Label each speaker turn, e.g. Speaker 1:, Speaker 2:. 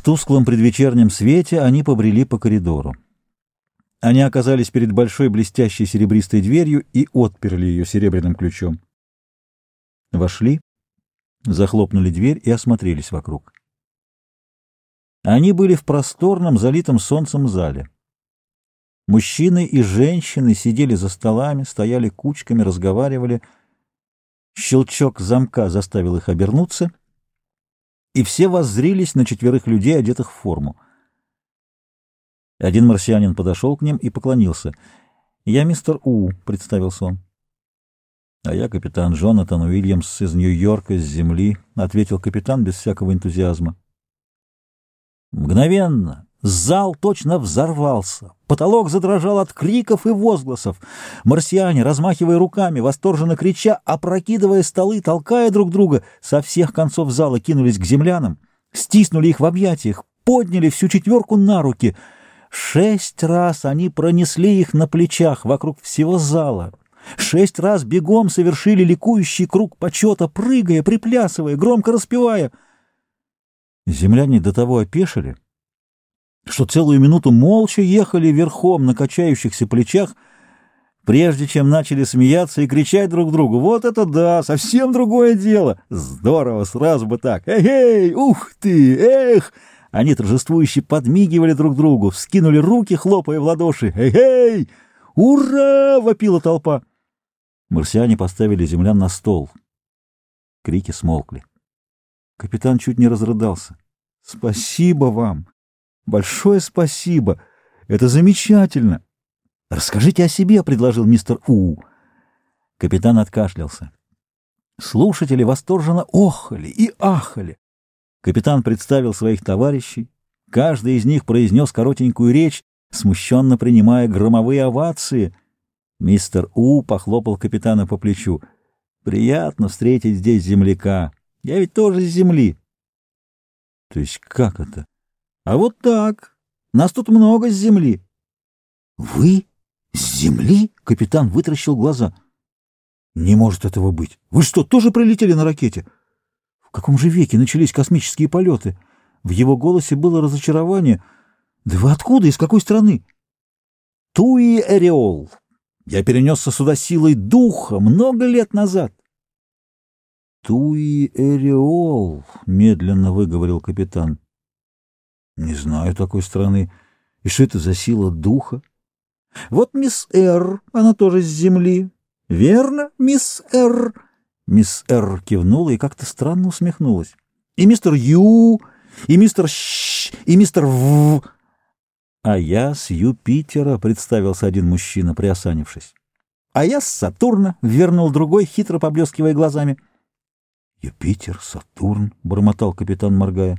Speaker 1: В тусклом предвечернем свете они побрели по коридору. Они оказались перед большой блестящей серебристой дверью и отперли ее серебряным ключом. Вошли, захлопнули дверь и осмотрелись вокруг. Они были в просторном, залитом солнцем зале. Мужчины и женщины сидели за столами, стояли кучками, разговаривали. Щелчок замка заставил их обернуться, и все воззрились на четверых людей, одетых в форму. Один марсианин подошел к ним и поклонился. «Я мистер У», — представился он. «А я капитан Джонатан Уильямс из Нью-Йорка, с земли», — ответил капитан без всякого энтузиазма. Мгновенно зал точно взорвался. Потолок задрожал от криков и возгласов. Марсиане, размахивая руками, восторженно крича, опрокидывая столы, толкая друг друга, со всех концов зала кинулись к землянам, стиснули их в объятиях, подняли всю четверку на руки. Шесть раз они пронесли их на плечах вокруг всего зала. Шесть раз бегом совершили ликующий круг почета, прыгая, приплясывая, громко распевая. Земляне до того опешили, что целую минуту молча ехали верхом на качающихся плечах, прежде чем начали смеяться и кричать друг другу. «Вот это да! Совсем другое дело! Здорово! Сразу бы так! Эй-эй! Ух ты! Эх!» Они торжествующе подмигивали друг другу, вскинули руки, хлопая в ладоши. «Эй-эй! Ура!» — вопила толпа. Марсиане поставили землян на стол. Крики смолкли. Капитан чуть не разрыдался. «Спасибо вам! Большое спасибо! Это замечательно!» «Расскажите о себе», — предложил мистер У. Капитан откашлялся. Слушатели восторженно охали и ахали. Капитан представил своих товарищей. Каждый из них произнес коротенькую речь, смущенно принимая громовые овации. Мистер У похлопал капитана по плечу. «Приятно встретить здесь земляка. Я ведь тоже с земли». «То есть как это?» «А вот так. Нас тут много с земли». «Вы с земли?» — капитан вытращил глаза. «Не может этого быть. Вы что, тоже прилетели на ракете?» В каком же веке начались космические полеты? В его голосе было разочарование. Да вы откуда, из какой страны? Туи Эреол. Я перенесся сюда силой духа много лет назад. Туи Эреол, медленно выговорил капитан. Не знаю такой страны. И что это за сила духа? Вот мисс Р, она тоже с земли. Верно, мисс Р? Мисс Р. кивнула и как-то странно усмехнулась. «И мистер Ю, и мистер Щ, и мистер В...» «А я с Юпитера», — представился один мужчина, приосанившись. «А я с Сатурна», — вернул другой, хитро поблескивая глазами. «Юпитер, Сатурн», — бормотал капитан, моргая.